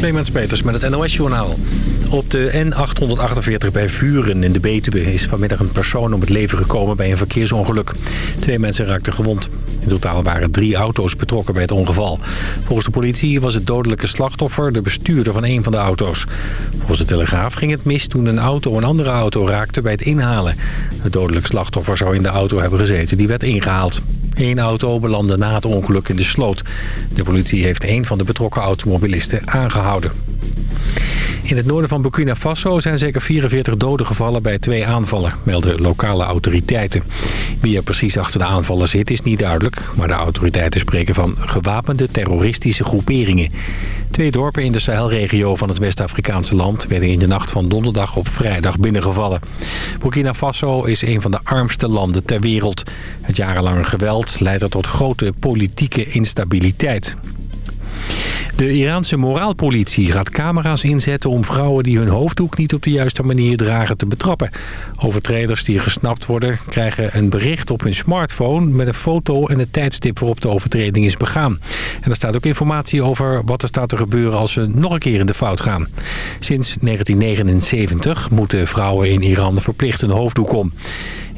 Clemens Peters met het NOS-journaal. Op de N848 bij Vuren in de Betuwe is vanmiddag een persoon om het leven gekomen bij een verkeersongeluk. Twee mensen raakten gewond. In totaal waren drie auto's betrokken bij het ongeval. Volgens de politie was het dodelijke slachtoffer de bestuurder van een van de auto's. Volgens de Telegraaf ging het mis toen een auto een andere auto raakte bij het inhalen. Het dodelijk slachtoffer zou in de auto hebben gezeten die werd ingehaald. Eén auto belandde na het ongeluk in de sloot. De politie heeft een van de betrokken automobilisten aangehouden. In het noorden van Burkina Faso zijn zeker 44 doden gevallen bij twee aanvallen, melden lokale autoriteiten. Wie er precies achter de aanvallen zit is niet duidelijk, maar de autoriteiten spreken van gewapende terroristische groeperingen. Twee dorpen in de Sahelregio van het West-Afrikaanse land werden in de nacht van donderdag op vrijdag binnengevallen. Burkina Faso is een van de armste landen ter wereld. Het jarenlange geweld leidt er tot grote politieke instabiliteit. De Iraanse moraalpolitie gaat camera's inzetten om vrouwen die hun hoofddoek niet op de juiste manier dragen te betrappen. Overtreders die gesnapt worden krijgen een bericht op hun smartphone met een foto en het tijdstip waarop de overtreding is begaan. En er staat ook informatie over wat er staat te gebeuren als ze nog een keer in de fout gaan. Sinds 1979 moeten vrouwen in Iran verplicht een hoofddoek om.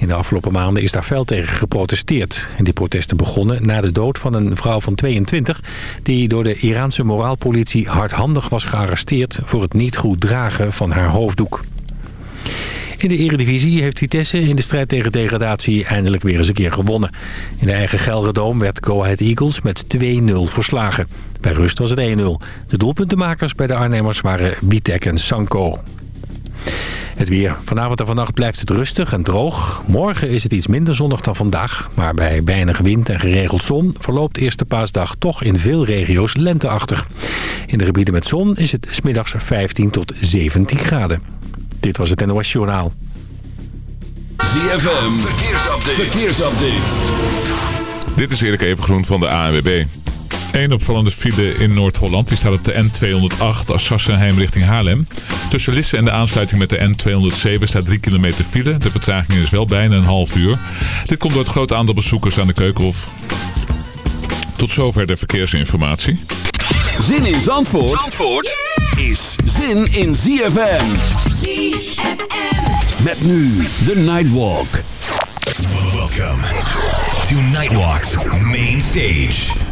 In de afgelopen maanden is daar fel tegen geprotesteerd. En die protesten begonnen na de dood van een vrouw van 22... die door de Iraanse moraalpolitie hardhandig was gearresteerd... voor het niet goed dragen van haar hoofddoek. In de eredivisie heeft Vitesse in de strijd tegen degradatie eindelijk weer eens een keer gewonnen. In de eigen Gelredoom werd Go Ahead Eagles met 2-0 verslagen. Bij rust was het 1-0. De doelpuntenmakers bij de Arnhemmers waren Bitek en Sanko. Het weer. Vanavond en vannacht blijft het rustig en droog. Morgen is het iets minder zonnig dan vandaag. Maar bij weinig wind en geregeld zon verloopt eerste paasdag toch in veel regio's lenteachtig. In de gebieden met zon is het smiddags 15 tot 17 graden. Dit was het NOS Journaal. ZFM. Verkeersupdate. Verkeersupdate. Dit is Erik Evengroen van de ANWB. Eén opvallende file in Noord-Holland. Die staat op de N208 Sassenheim richting Haarlem. Tussen Lisse en de aansluiting met de N207 staat 3 kilometer file. De vertraging is wel bijna een half uur. Dit komt door het grote aantal bezoekers aan de Keukenhof. Tot zover de verkeersinformatie. Zin in Zandvoort, Zandvoort is zin in ZFM. ZFM. Met nu de Nightwalk. Welcome to Nightwalk's main stage.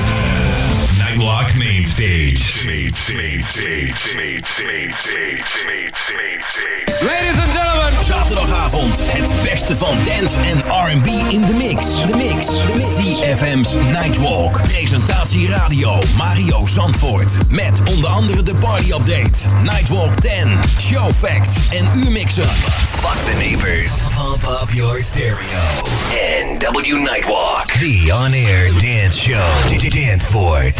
Nightwalk Main Stage. Main stage, main stage, main stage, main stage, main stage. Ladies and gentlemen. Zaterdagavond het beste van dance en R&B in de mix. De mix. De mix. ZFM's Nightwalk. Presentatie radio Mario Zandvoort. Met onder andere de party update. Nightwalk 10. Show facts en uurmixen. Fuck the neighbors. Pump up your stereo. NW Nightwalk. The on-air dance show. Danceport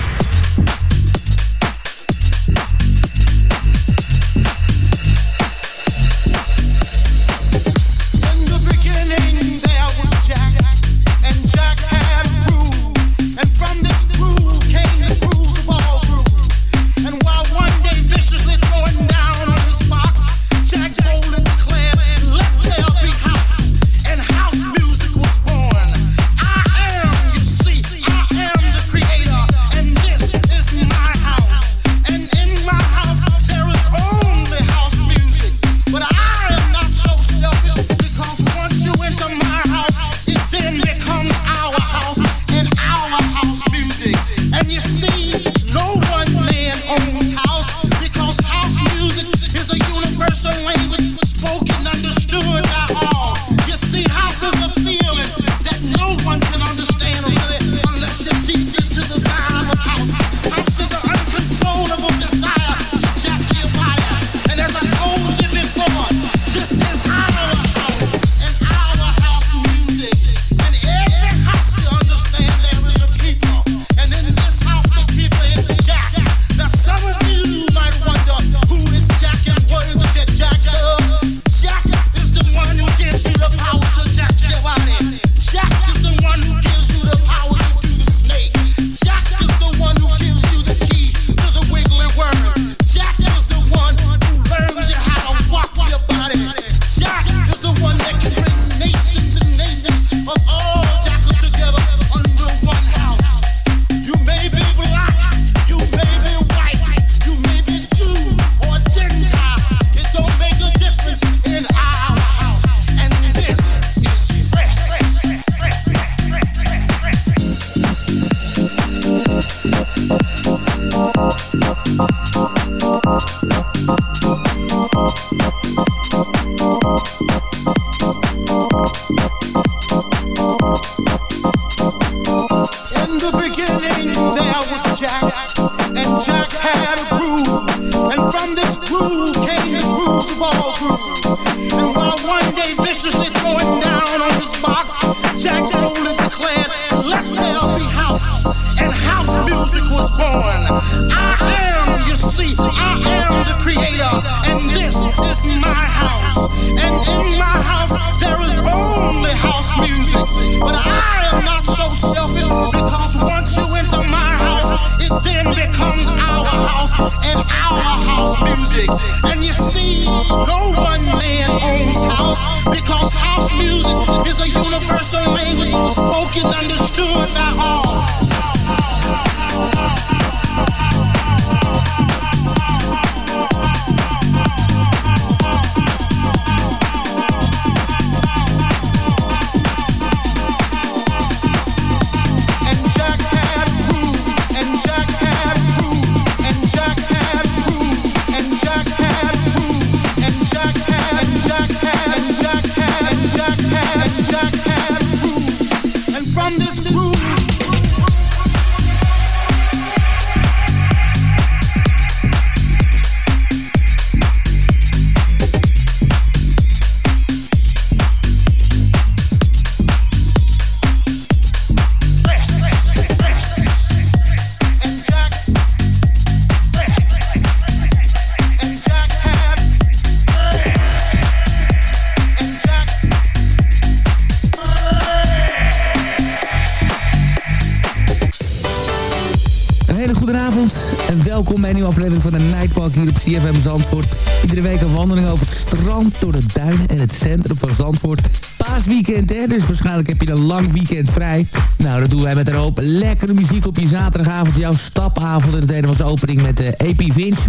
Vrij. Nou, dat doen wij met een hoop lekkere muziek op je zaterdagavond, jouw stapavond. En dat deden we als opening met de AP Vince,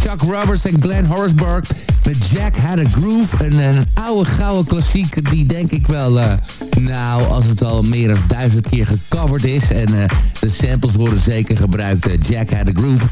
Chuck Roberts en Glenn Horsburgh. Met Jack Had a Groove, een, een oude gouden klassieker die denk ik wel... eh, nou, als het al meer dan duizend keer gecoverd is... en eh, de samples worden zeker gebruikt, eh, Jack Had a Groove...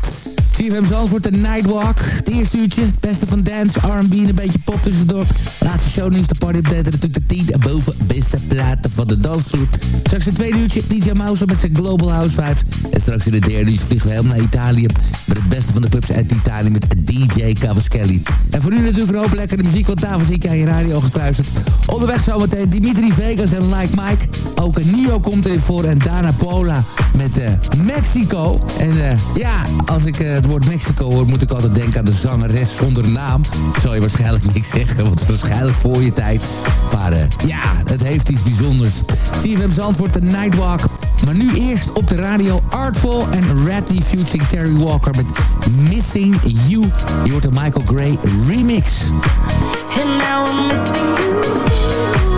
CFM Zandvoort, de Nightwalk. Het eerste uurtje, het beste van dance, R&B en een beetje pop tussendoor. Laatste shownieuws, de party update natuurlijk de 10 boven beste platen van de dansvloer. Straks het tweede uurtje, DJ Mouse met zijn Global House Vibes. En straks in het derde uurtje vliegen we helemaal naar Italië... met het beste van de clubs uit Italië met DJ Cavaschelli. En voor nu natuurlijk een hoop lekkere muziek, want daarvoor zit je aan radio gekluisterd. Onderweg zometeen Dimitri Vegas en Like Mike. Ook een Nio komt erin voor en Dana Paula met eh, Mexico. En eh, ja, als ik eh, woord Mexico hoor, moet ik altijd denken aan de zangeres zonder naam. Zal je waarschijnlijk niks zeggen, want het is waarschijnlijk voor je tijd. Maar eh, ja, het heeft iets bijzonders. CFM Zandvoort, de Nightwalk. Maar nu eerst op de radio Artful en Radley featuring Terry Walker met Missing You. Je hoort de Michael Gray remix. And now missing you.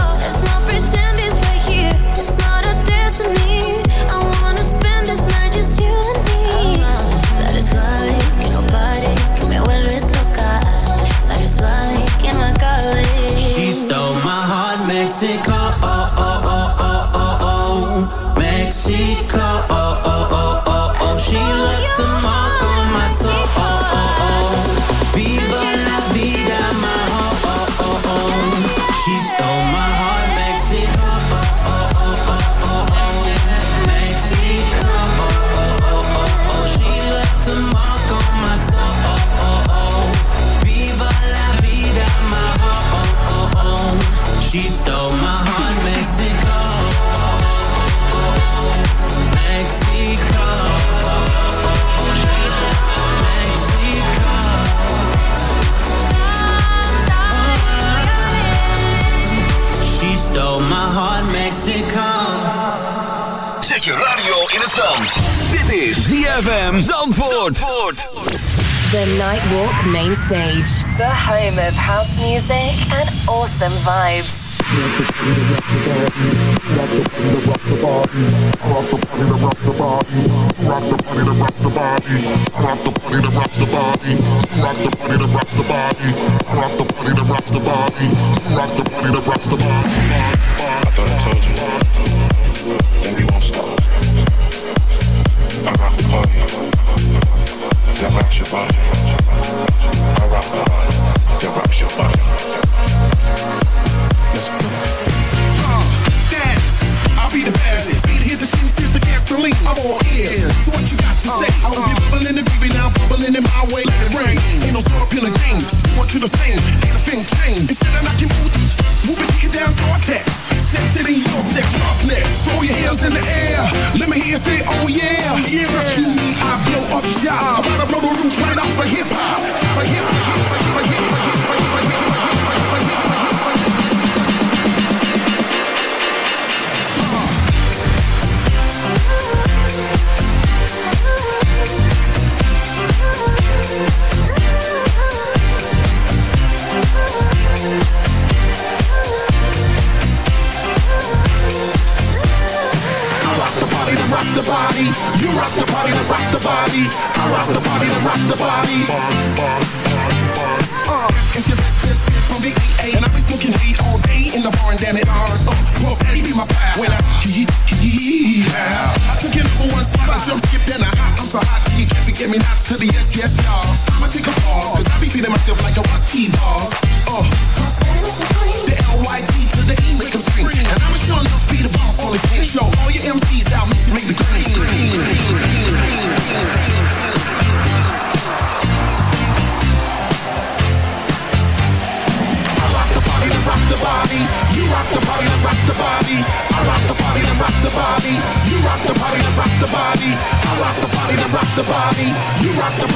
ZFM Zandvoort. Zandvoort. The Nightwalk Main Stage. The home of house music and awesome vibes. Rock the body the body.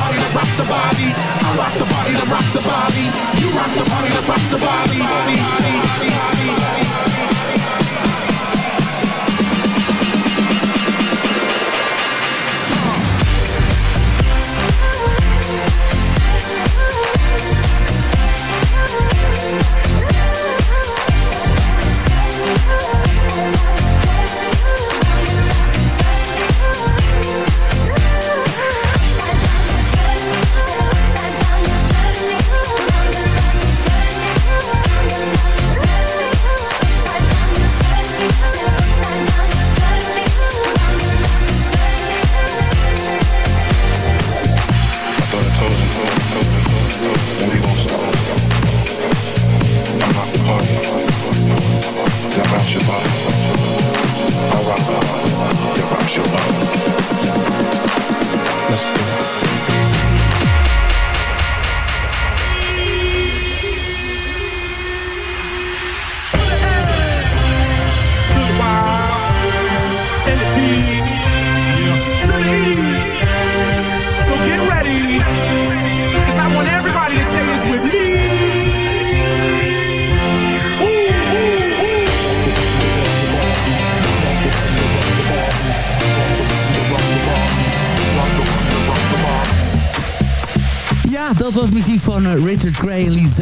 Party that rocks the body. I rock the party that rocks the body. You rock the party that rocks the body. body, body, body, body, body.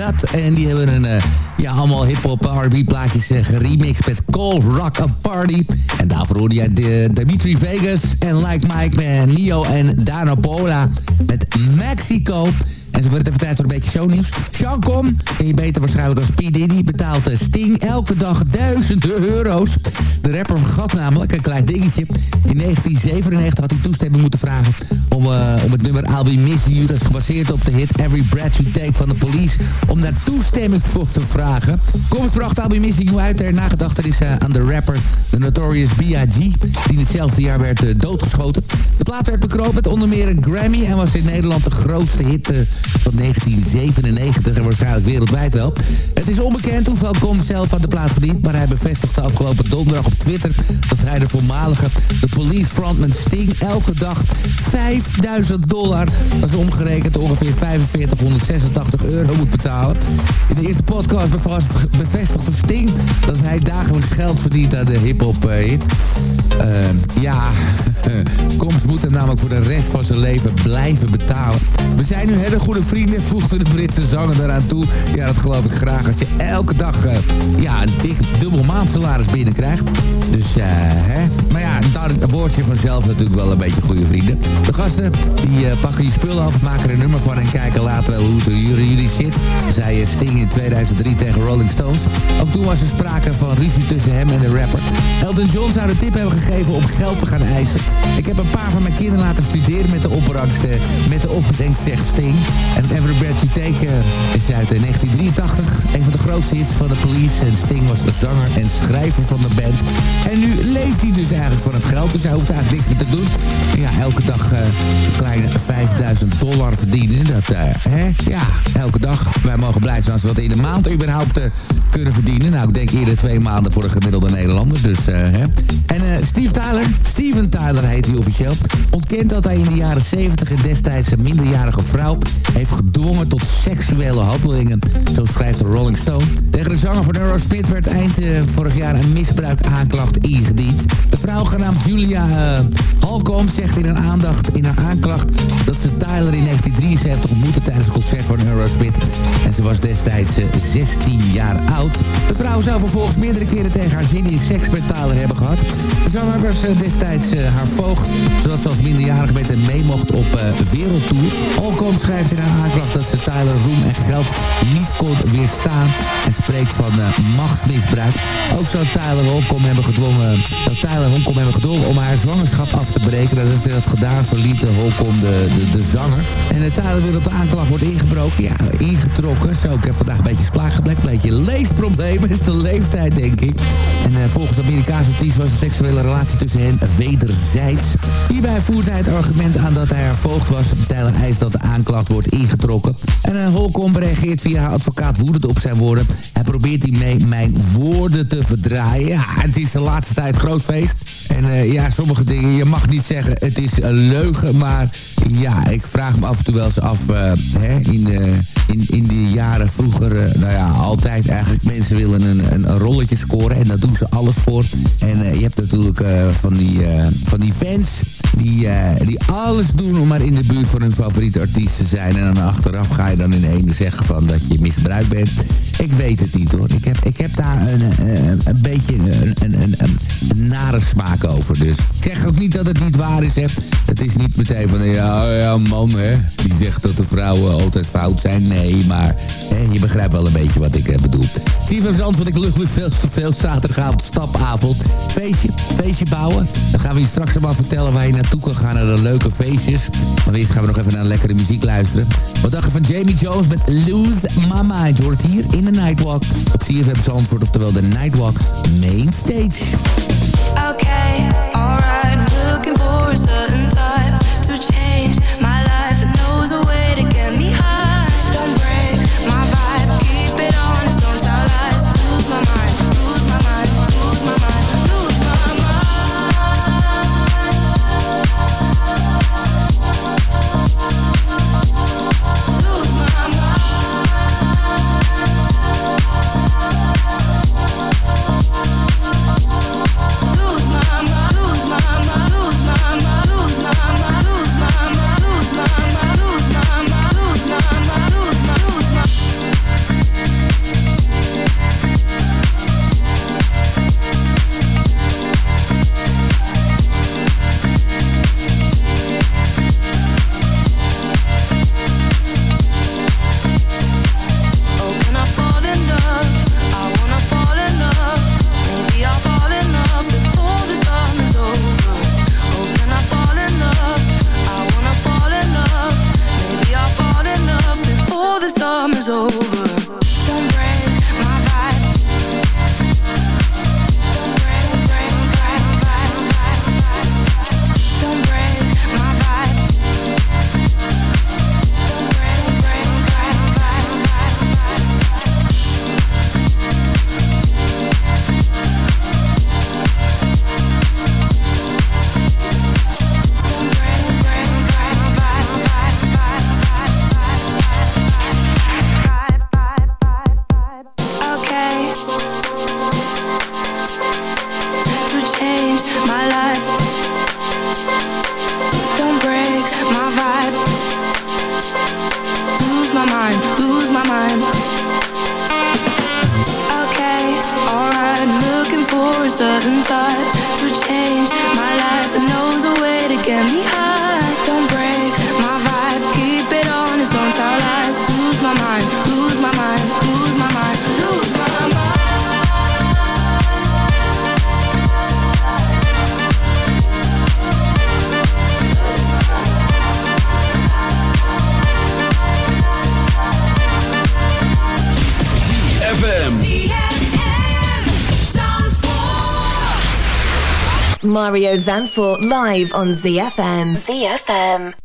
En die hebben een, eh, ja, allemaal hip-hop R&B plaatjes uh, geremixed met Call Rock a Party. En daarvoor hoorde je de, Dimitri Vegas dag duizenden euro's. De rapper vergat namelijk een klein dingetje. In 1997 had hij toestemming moeten vragen om, eh, om het nummer I'll Missing You... dat is gebaseerd op de hit Every Breath You Take van de Police... om daar toestemming voor te vragen. Kom bracht I'll Be Missing You uit ter nagedachtenis eh, aan de rapper... de Notorious B.I.G. die in hetzelfde jaar werd eh, doodgeschoten. De plaat werd bekroond met onder meer een Grammy... en was in Nederland de grootste hit van 1997 en waarschijnlijk wereldwijd wel. Het is onbekend hoeveel Com zelf aan de plaat maar hij bevestigde afgelopen donderdag op Twitter... dat hij de voormalige de police frontman Sting elke dag 5000 dollar... dat is omgerekend ongeveer 4586 euro moet betalen. In de eerste podcast bevestigde Sting dat hij dagelijks geld verdient aan de hip-hop eh, hit. Eh, ja, Combs moet hem namelijk voor de rest van zijn leven blijven betalen. We zijn nu hele goede vrienden, voegde de Britse zanger eraan toe. Ja, dat geloof ik graag. Als je elke dag eh, ja, een dik dubbel maandsalaris binnenkrijgt. Dus, eh, hè. Maar ja, dan word je vanzelf natuurlijk wel een beetje goede vrienden. De gasten, die eh, pakken je spullen af, maken er een nummer van... en kijken later wel hoe het er jullie, zit. Zei eh, Sting in 2003 tegen Rolling Stones. Ook toen was er sprake van ruzie tussen hem en de rapper. Elton John zou de tip hebben gegeven om geld te gaan eisen. Ik heb een paar van mijn kinderen laten studeren met de opbrengst, met de opbrengst zegt Sting. En Every Breath Take is uit eh, 1983. Een van de grootste hits van de police. En Sting was zanger en schrijver van de band. En nu leeft hij dus eigenlijk van het geld. Dus hij hoeft eigenlijk niks meer te doen. Ja, elke dag eh, een kleine 5000 dollar verdienen. Dat, eh, hè? Ja, elke dag. Wij mogen blij zijn als we dat in een maand überhaupt eh, kunnen verdienen. Nou, ik denk eerder twee maanden voor een gemiddelde Nederlander. Dus, hè. En Steve Tyler, Steven Tyler heet hij officieel, ontkent dat hij in de jaren 70 en destijds een minderjarige vrouw heeft gedwongen tot seksuele handelingen. Zo schrijft de Rolling Stone. Tegen de zanger van Eurosmith werd eind eh, vorig jaar een misbruikaanklacht ingediend. De vrouw genaamd Julia eh Halcomb zegt in haar aandacht in haar aanklacht dat ze Tyler in 1973 ontmoette tijdens een concert van Eurosmith. En ze was destijds eh, 16 jaar oud. De vrouw zou vervolgens meerdere keren tegen haar zin in seks met Tyler hebben gehad. De zanger was eh, destijds eh, haar voogd, zodat ze als minderjarige met hem mee mocht op eh, wereldtour. Holcomb schrijft in haar aanklacht dat ze Tyler roem en geld niet kon weerstaan en spreekt van eh, Ook zou Tyler Holcomb hebben gedwongen, dat Tyler Holcomb hebben gedwongen om haar zwangerschap af te breken. Dat is dat gedaan, verliet de Holcomb de, de, de zanger. En uh, Tyler wil op de aanklacht wordt ingebroken, ja, ingetrokken. Zo, ik heb vandaag een beetje spraakgebrek, een beetje leesproblemen, is de leeftijd denk ik. En eh, volgens de Amerikaanse artiest was de seksuele relatie tussen hen wederzijds. Hierbij voert hij het argument aan dat hij haar voogd was. Tyler eist dat de aanklacht wordt ingetrokken. En uh, Holcomb reageert via haar advocaat woedend op zijn woorden. Hij probeert hiermee mijn woorden te verdraaien. Ja, het is de laatste tijd groot feest. En uh, ja, sommige dingen, je mag niet zeggen het is een leugen. Maar ja, ik vraag me af en toe wel eens af... Uh, hè, in, in, in die jaren vroeger, nou ja, altijd eigenlijk... mensen willen een, een, een, rolletje scoren en daar doen ze alles voor. En je hebt natuurlijk van, die, van die fans... Die, die alles doen om maar in de buurt van hun favoriete artiest te zijn. En dan achteraf ga je dan in ene zeggen van dat je misbruikt bent. Ik weet het niet hoor. Ik heb, ik heb daar een, een, een beetje een, een, een, nare smaak over. Dus ik zeg ook niet dat het niet waar is. Hè. Het is niet meteen van, ja, ja man, hè, die zegt dat de vrouwen altijd fout zijn. Nee, maar hè, je begrijpt wel een beetje wat ik uh, bedoel. CFM Zandvoort, ik lucht weer veel te veel. Zaterdagavond, stapavond. Feestje, feestje bouwen. Dan gaan we je straks allemaal vertellen waar je naartoe kan gaan naar de leuke feestjes. Maar eerst gaan we nog even naar lekkere muziek luisteren. Wat dacht je van Jamie Jones met Lose My Mind? Hoort hier in de Nightwalk op CFM Zandvoort, oftewel de Nightwalk Main Stage. Okay, alright, Zanfort live on ZFM. ZFM.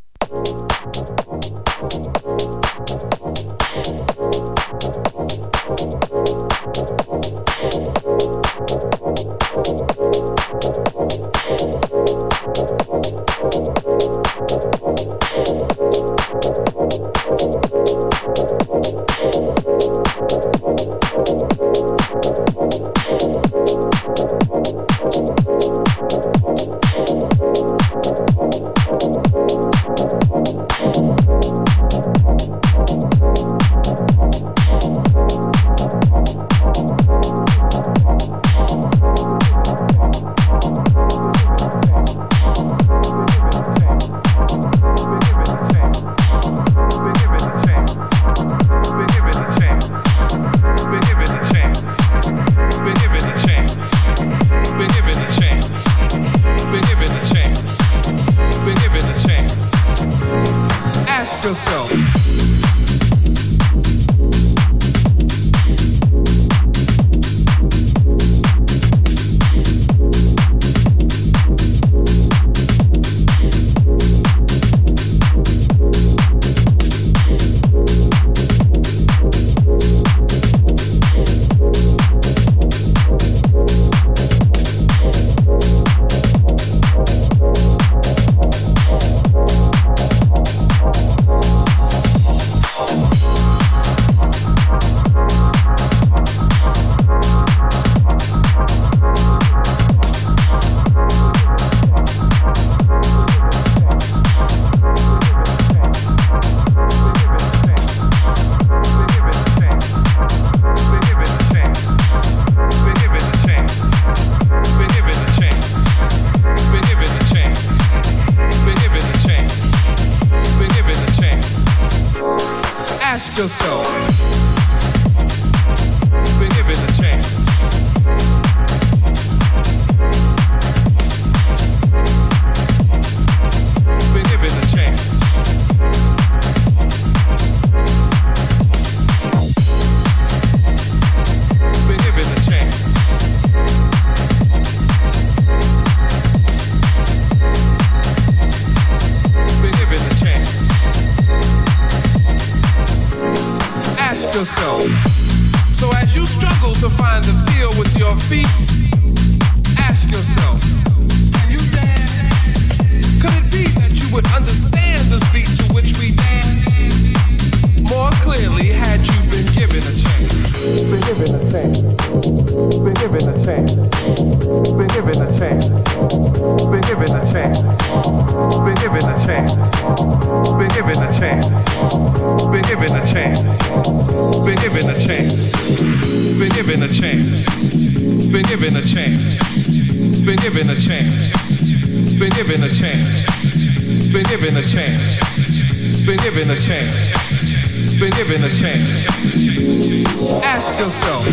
Ask yourself.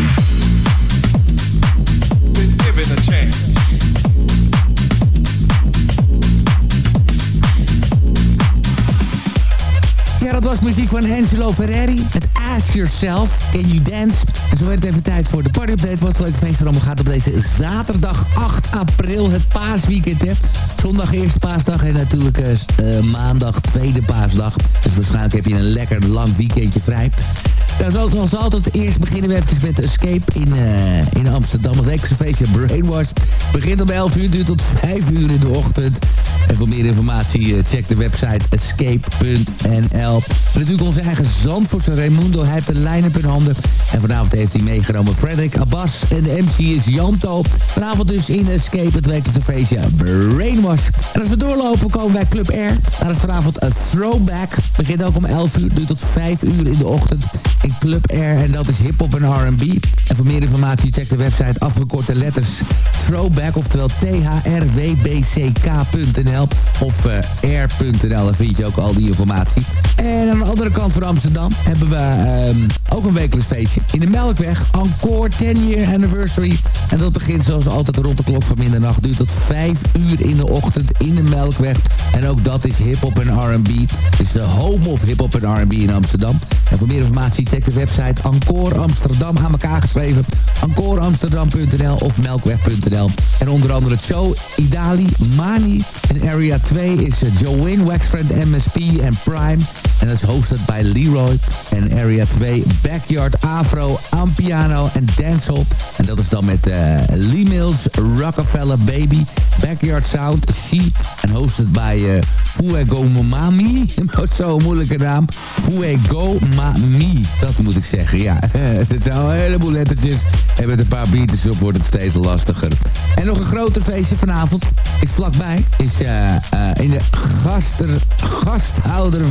Been a chance. Ja, dat was muziek van Angelo Ferreri. Het Ask Yourself, Can You Dance? En zo werd het even tijd voor de party update. Wat leuk feest er allemaal gaat op deze zaterdag 8 april. Het paasweekend, hè. Zondag eerste paasdag en natuurlijk eh, maandag tweede paasdag. Waarschijnlijk heb je een lekker lang weekendje vrij. Nou, zoals altijd, eerst beginnen we even met Escape in, uh, in Amsterdam. Het feestje Brainwash begint om 11 uur, duurt tot 5 uur in de ochtend. En voor meer informatie uh, check de website escape.nl. Natuurlijk onze eigen Zandvoortse Raimundo, hij heeft de line-up in handen. En vanavond heeft hij meegenomen Frederick Abbas en de MC is Janto. Vanavond dus in Escape, het wekelijkse feestje Brainwash. En als we doorlopen komen wij Club Air. Daar is vanavond een throwback. Begint ook om 11 uur, duurt tot 5 uur in de ochtend in Club Air. En dat is hip-hop en RB. En voor meer informatie check de website afgekorte letters throwback, oftewel thrwbck.nl of uh, air.nl. Daar vind je ook al die informatie. En aan de andere kant van Amsterdam hebben we um, ook een wekelijks feestje. In de Melkweg, Encore 10 Year Anniversary. En dat begint zoals altijd rond de klok van middernacht. Duurt tot 5 uur in de ochtend in de Melkweg. En ook dat is hip-hop en RB. Dus de home of hip-hop en RB in Amsterdam. En voor meer informatie check de website Encore Amsterdam aan elkaar geschreven. EncoreAmsterdam.nl of melkweg.nl. En onder andere Show, Idali, Mani. En Area 2 is uh, Joanne, Waxfriend, MSP en Prime. En dat is hosted bij Leroy. En Area 2, Backyard, Afro, Ampiano en Dancehall. En dat is dan met uh, Lee Mills, Rockefeller Baby, Backyard Sound, Sheep. En hosted bij uh, Fuego Momami. Zo'n moeilijke naam. Fuego Mami. Dat moet ik zeggen, ja. het zijn al een heleboel lettertjes. En met een paar beatjes op wordt het steeds lastiger. En nog een groter feestje vanavond is vlakbij. Is uh, in de gaster, gasthouder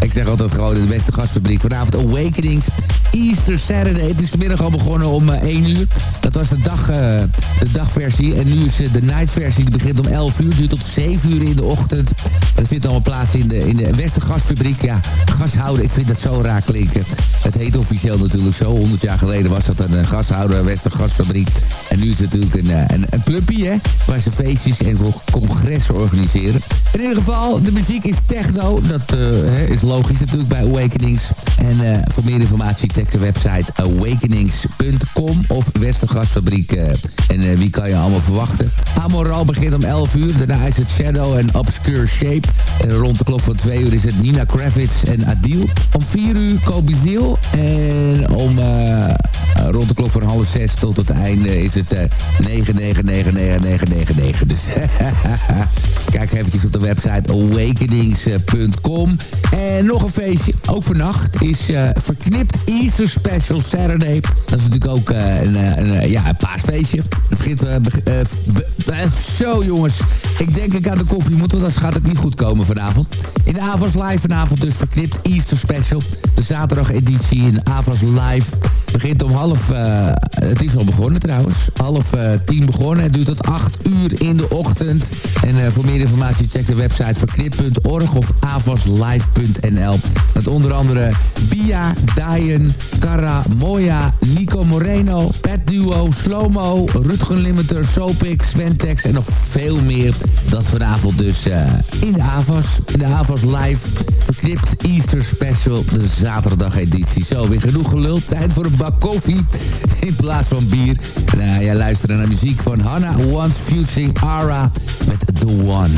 Ik zeg altijd gewoon de Westergasfabriek. Vanavond Awakenings Easter Saturday. Het is vanmiddag al begonnen om uh, 1 uur. Dat was de, dag, de dagversie. En nu is de nightversie. Die begint om 11 uur. Duurt tot 7 uur in de ochtend. En dat vindt allemaal plaats in de, in de Westergasfabriek. Ja, gashouder. Ik vind dat zo raar klinken. Het heet officieel natuurlijk zo. 100 jaar geleden was dat een gashouder, Westergasfabriek. En nu is het natuurlijk een, een, een clubje, hè, waar ze feestjes en congressen organiseren. In ieder geval, de muziek is techno. Dat is logisch natuurlijk bij Awakenings. En uh, voor meer informatie check de website awakenings.com of Westergasfabriek. Uh, en wie kan je allemaal verwachten? Amoral begint om 11 uur. Daarna is het Shadow en Obscure Shape. En rond de klok van 2 uur is het Nina Kravitz en Adil. Om 4 uur Kobiziel. En om rond de klok van half 6 tot het einde is het 9999999. Dus kijk eventjes op de website awakenings.com. En nog een feestje, ook vannacht, is uh, Verknipt Easter Special Saturday. Dat is natuurlijk ook uh, een, een, ja, een paasfeestje. Begint... Zo jongens, ik denk ik aan de koffie moet, want anders gaat het niet goed komen vanavond. In de Avas Live vanavond dus Verknipt Easter Special. De zaterdag editie in Avas Live begint om half... Uh, het is al begonnen trouwens. Half uh, tien begonnen. Het duurt tot acht uur in de ochtend. En uh, voor meer informatie check de website verknip.org of avaslive.nl. Met onder andere Bia, Diane, Cara, Moya, Nico Moreno, Pet Duo, Slomo, Rutgen Limiter, Sopik, Sventex en nog veel meer. Dat vanavond dus in de Avas. In de Avas Live. Verknipt Easter Special, de zaterdag editie. Zo, weer genoeg geluld. Tijd voor een bak koffie in plaats van bier. Nou, jij luistert naar muziek van Hannah Once Fusing Ara met The One.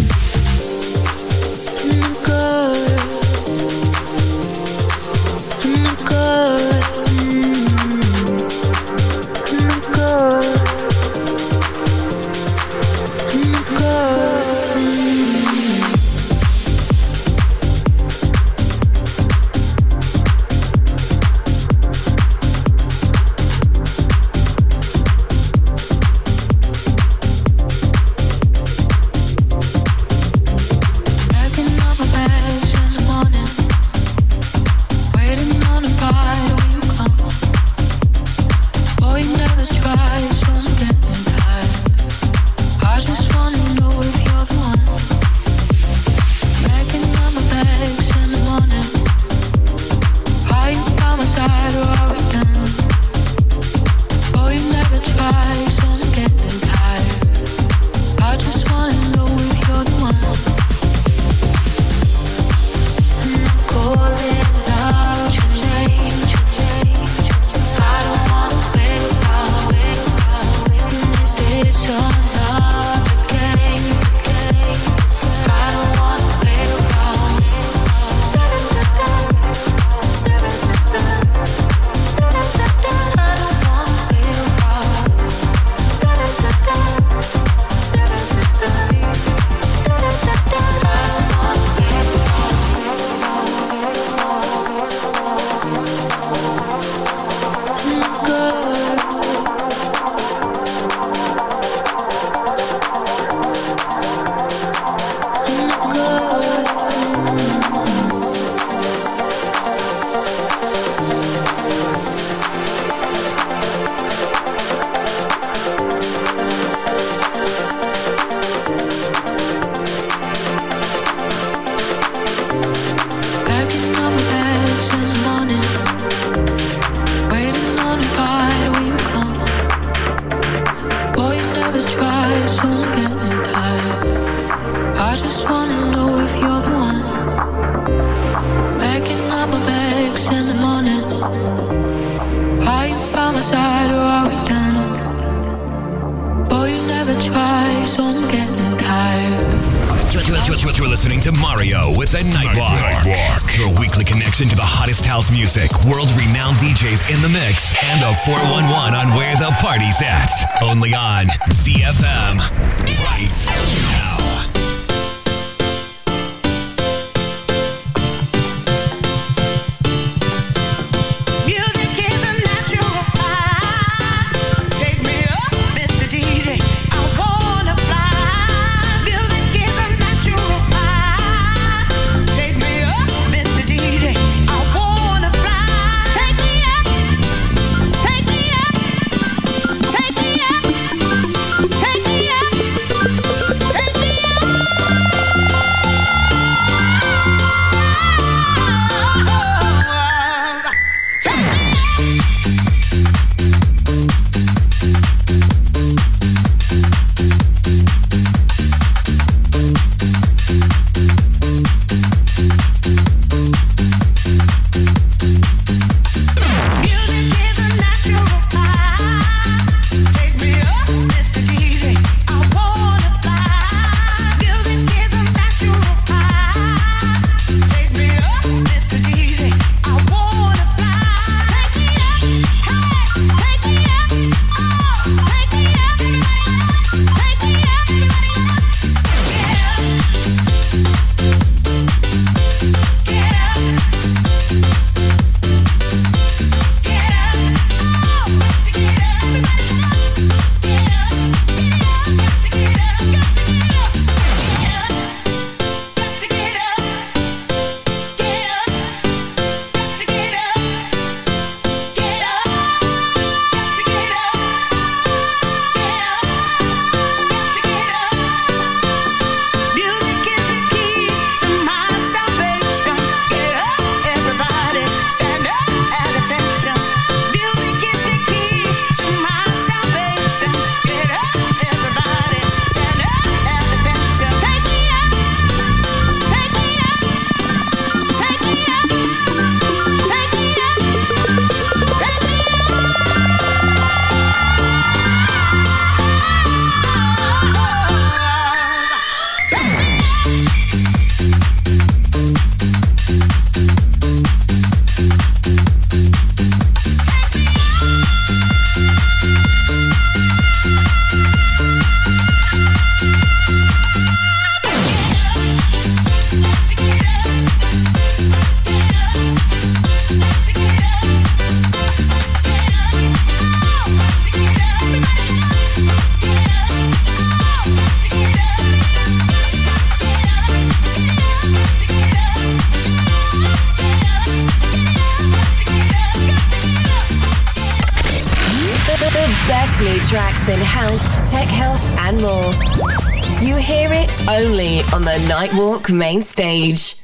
Main stage.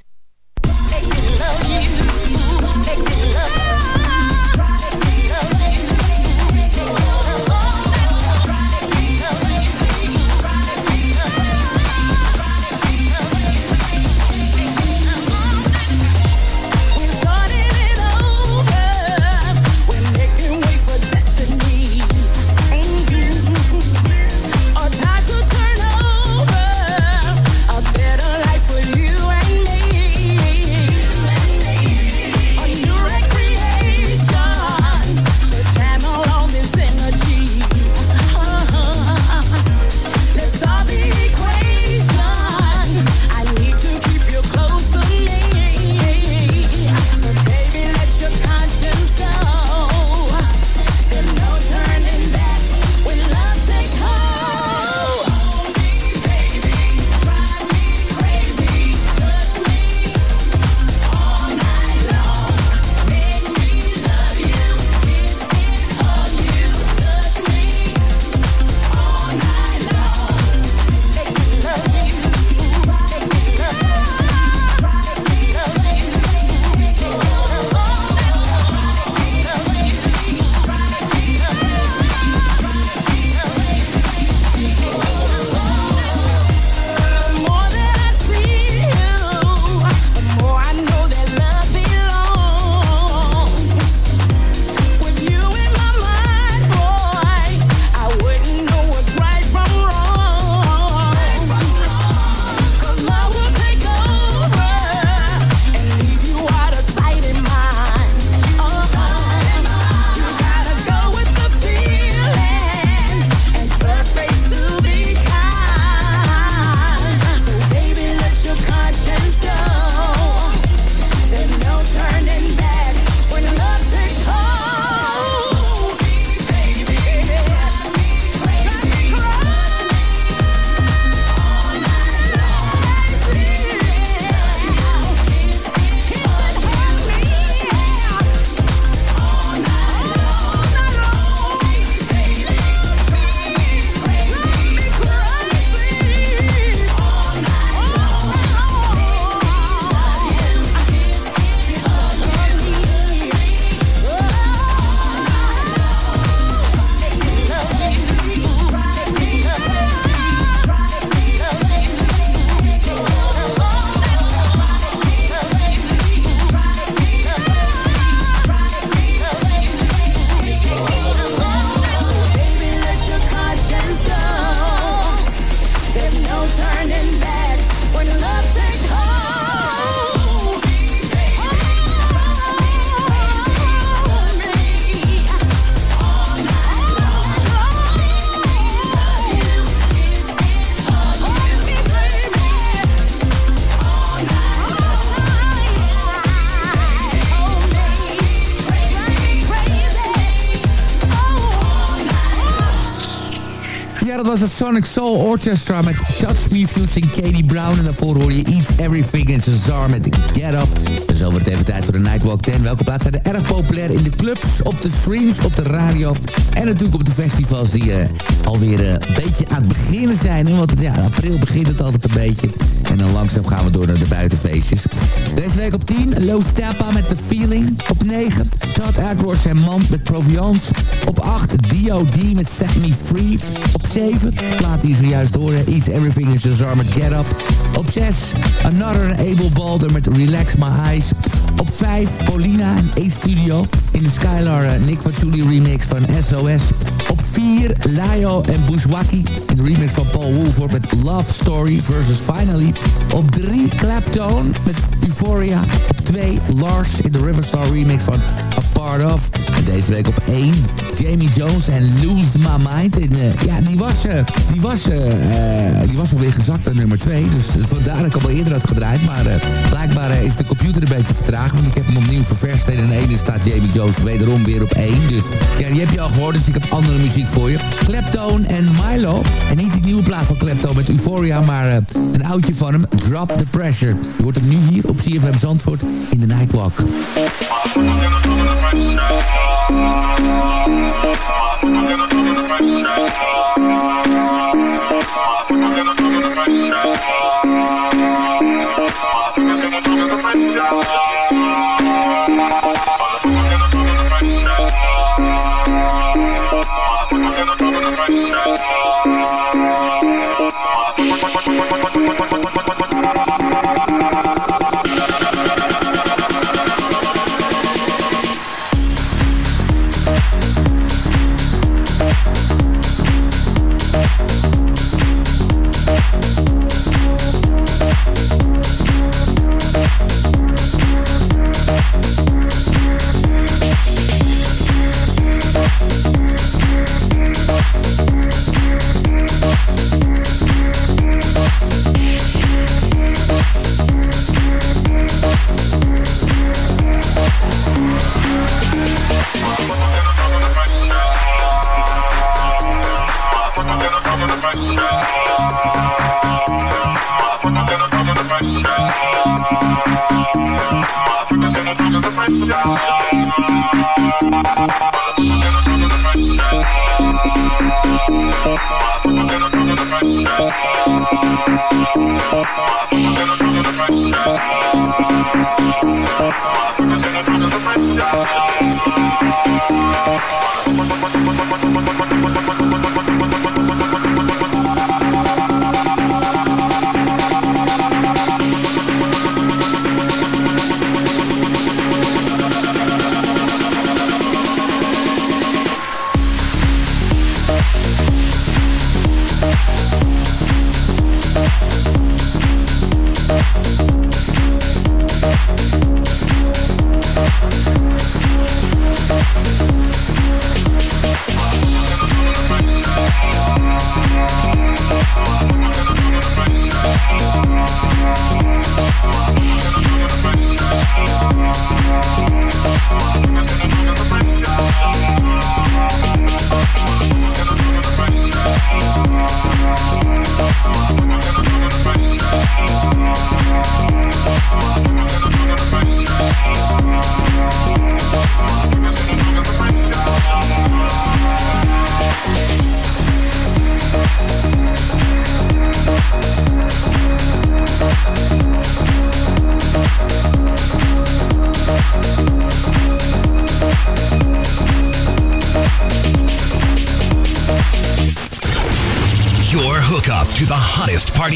Was het Sonic Soul Orchestra met Touch Me Fusing Katie Brown. En daarvoor hoor je Eats Everything in Cesar met Get Up. Dus over het even tijd voor de Nightwalk 10. Welke plaats zijn er erg populair in de clubs, op de streams, op de radio... en natuurlijk op de festivals die uh, alweer uh, een beetje aan het beginnen zijn. Want ja, april begint het altijd een beetje. En dan langzaam gaan we door naar de buitenfeestjes. Deze week op 10, Low Steppa met The Feeling. Op 9, Todd Edwards en Man met Proviance. Op 8, D.O.D. met Set Me Free. Op 7, plaat die zojuist horen, Eats Everything in Shazar met Get Up. Op 6, Another Able Balder met Relax My Eyes. Op 5, Paulina en A-Studio in de Skylar uh, Nick Fatuli remix van SOS. Op 4, Lio en Bushwaki de remix van Paul Woolford met Love Story versus Finally. Op 3, Claptone met Euphoria. Op 2, Lars in de Riverstar remix van A Part Of. Deze week op 1, Jamie Jones en Lose My Mind. En, uh, ja, die was, uh, die, was, uh, die was alweer gezakt naar nummer 2. Dus vandaar dat ik al eerder had gedraaid. Maar blijkbaar is de computer een beetje vertraagd. Want ik heb hem opnieuw ververst. En in 1 staat Jamie Jones wederom weer op 1. Dus ja, die heb je al gehoord. Dus ik heb andere muziek voor je. Kleptone en Milo. En niet die nieuwe plaat van Kleptone met Euphoria. Maar een oudje van hem. Drop the Pressure. Je hoort hem nu hier op CFM Zandvoort in de Nightwalk. Party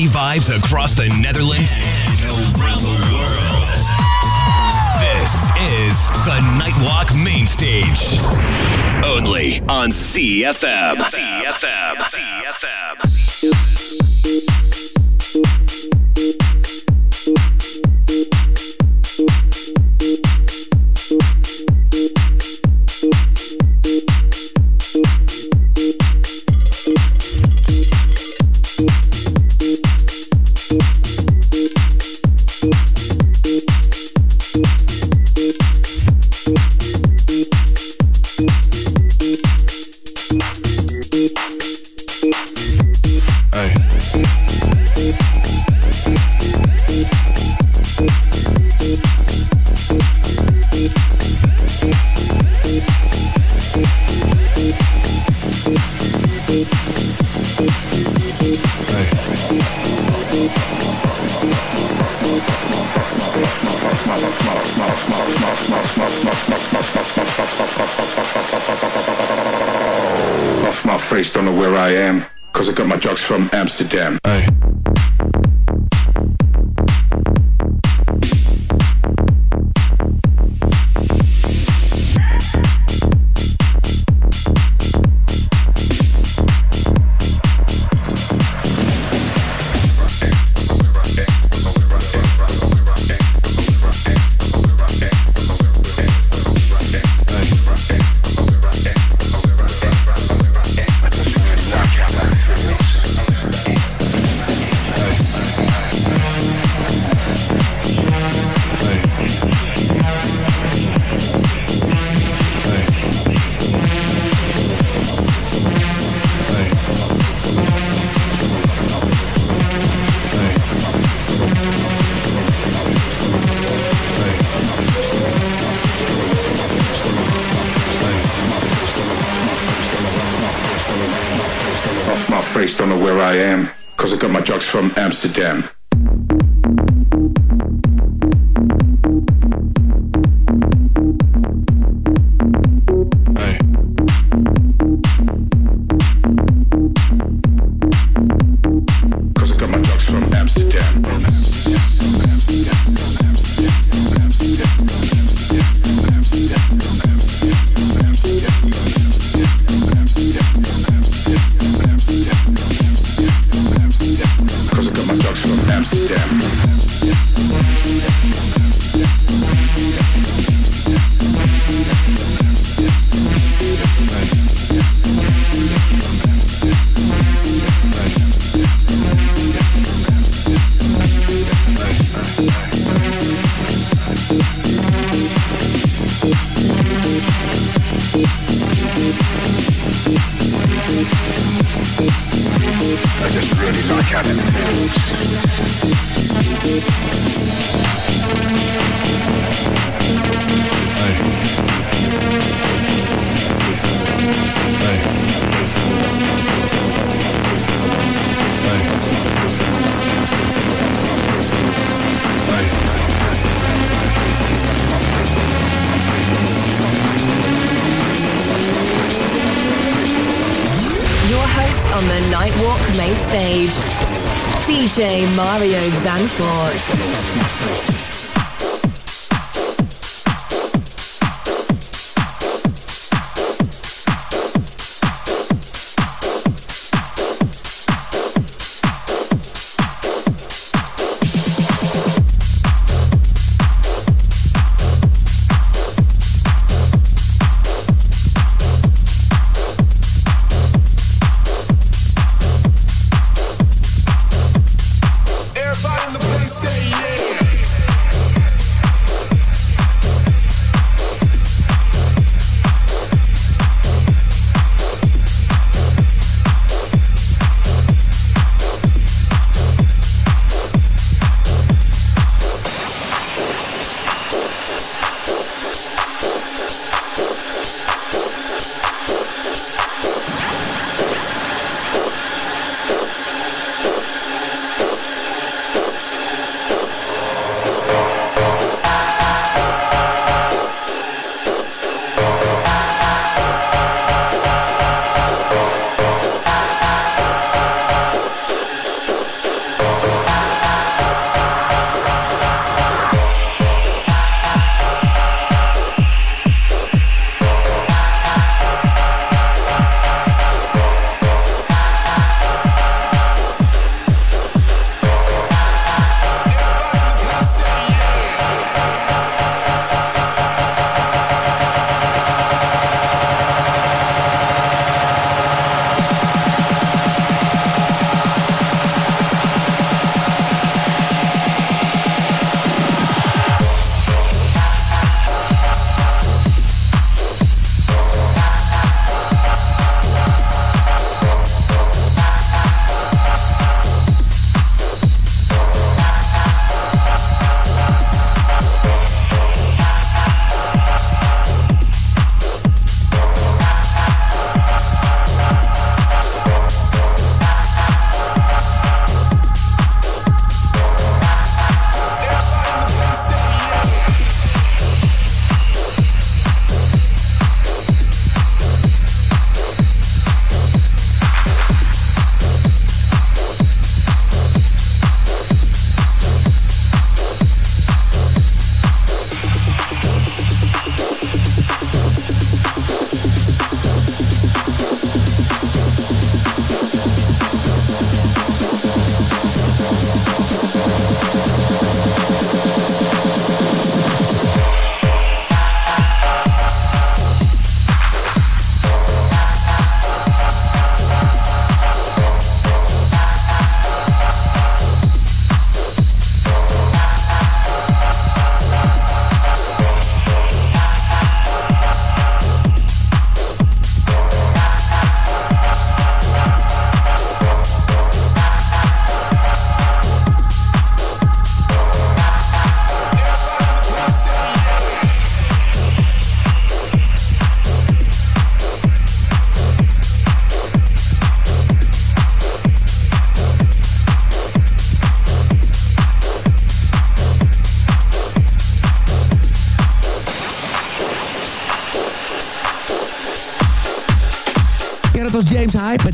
vibes across the Netherlands Amsterdam. Amsterdam. Score.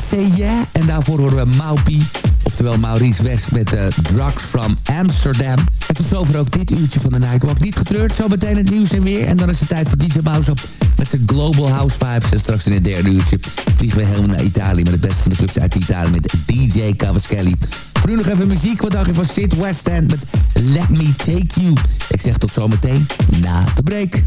Say Yeah. En daarvoor horen we Maupi, oftewel Maurice West met de Drugs from Amsterdam. En tot zover ook dit uurtje van de Nightwalk. Niet getreurd, zo meteen het nieuws en weer. En dan is het tijd voor DJ Mouse op met zijn Global House Vibes. En straks in het derde uurtje vliegen we helemaal naar Italië... met het beste van de clubs uit Italië met DJ Cavaschelli. Nu nog even muziek, wat dacht je van Sid West End met Let Me Take You. Ik zeg tot zometeen na de break.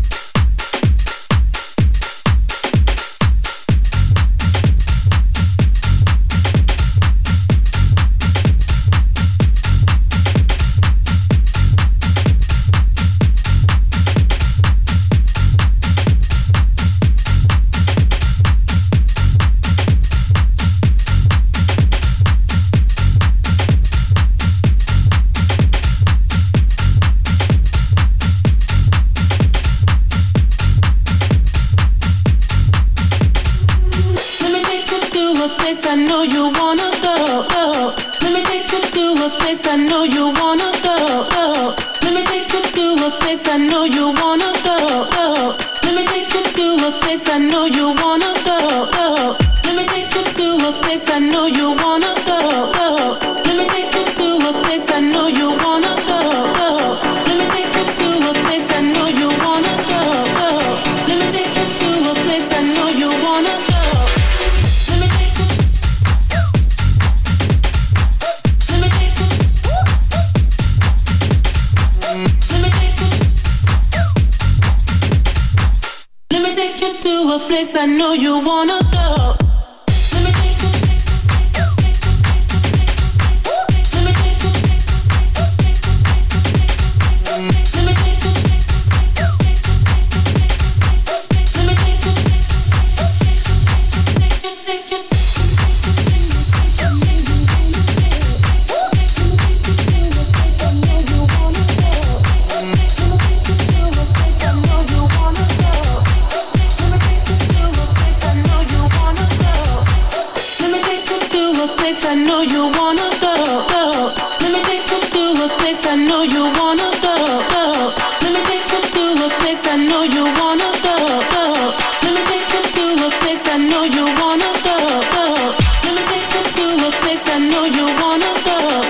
you wanna go.